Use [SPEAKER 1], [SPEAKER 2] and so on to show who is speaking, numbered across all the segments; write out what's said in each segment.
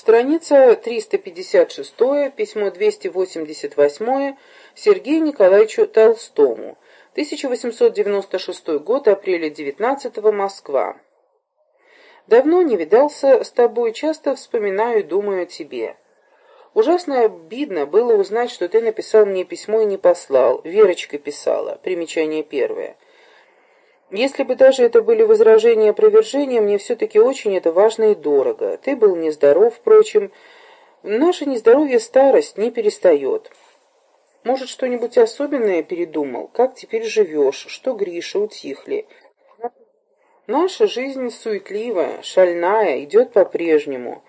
[SPEAKER 1] Страница 356, письмо 288 Сергею Николаевичу Толстому. 1896 год, апреля 19 Москва. Давно не видался с тобой, часто вспоминаю и думаю о тебе. Ужасно обидно было узнать, что ты написал мне письмо и не послал. Верочка писала. Примечание первое. Если бы даже это были возражения и опровержения, мне все-таки очень это важно и дорого. Ты был нездоров, впрочем. Наше нездоровье старость не перестает. Может, что-нибудь особенное передумал? Как теперь живешь? Что Гриша утихли? Наша жизнь суетливая, шальная, идет по-прежнему.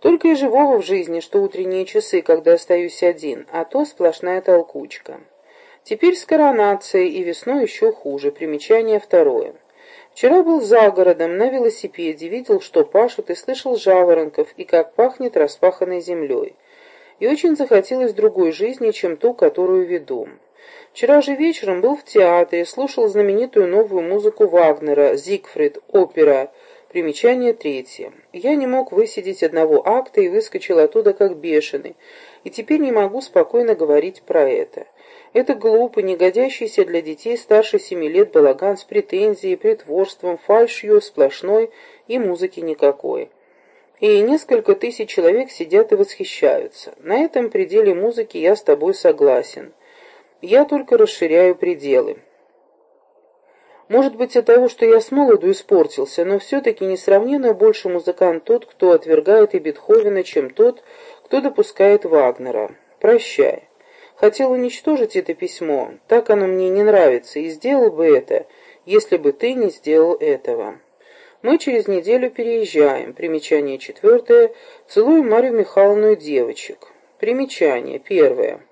[SPEAKER 1] Только и живого в жизни, что утренние часы, когда остаюсь один, а то сплошная толкучка. Теперь с коронацией и весной еще хуже. Примечание второе. Вчера был за городом, на велосипеде, видел, что пашут, и слышал жаворонков, и как пахнет распаханной землей. И очень захотелось другой жизни, чем ту, которую веду. Вчера же вечером был в театре, слушал знаменитую новую музыку Вагнера, Зигфрид, опера, примечание третье. Я не мог высидеть одного акта и выскочил оттуда как бешеный, и теперь не могу спокойно говорить про это. Это глупый, негодящийся для детей старше семи лет балаган с претензией, притворством, фальшью сплошной и музыки никакой. И несколько тысяч человек сидят и восхищаются. На этом пределе музыки я с тобой согласен. Я только расширяю пределы. Может быть, от того, что я с молоду испортился, но все-таки несравненно больше музыкант тот, кто отвергает и Бетховена, чем тот, кто допускает Вагнера. Прощай. Хотел уничтожить это письмо, так оно мне не нравится, и сделал бы это, если бы ты не сделал этого. Мы через неделю переезжаем. Примечание четвертое. Целуем Марию Михайловну девочек. Примечание первое.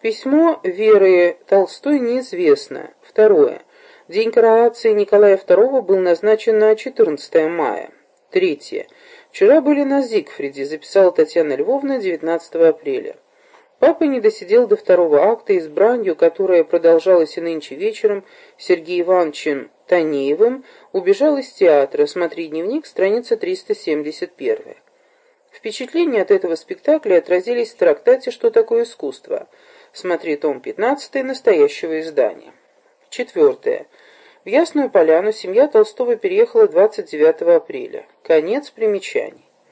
[SPEAKER 1] Письмо Веры Толстой неизвестно. Второе. День коронации Николая II был назначен на 14 мая. Третье. Вчера были на Зигфриде, записала Татьяна Львовна 19 апреля. Папа не досидел до второго акта и с бранью, которая продолжалась и нынче вечером, Сергеем Ивановичем Танеевым, убежал из театра. Смотри дневник, страница 371. Впечатления от этого спектакля отразились в трактате «Что такое искусство?». Смотри том 15 настоящего издания. Четвертое. В Ясную Поляну семья Толстого переехала 29 апреля. Конец примечаний.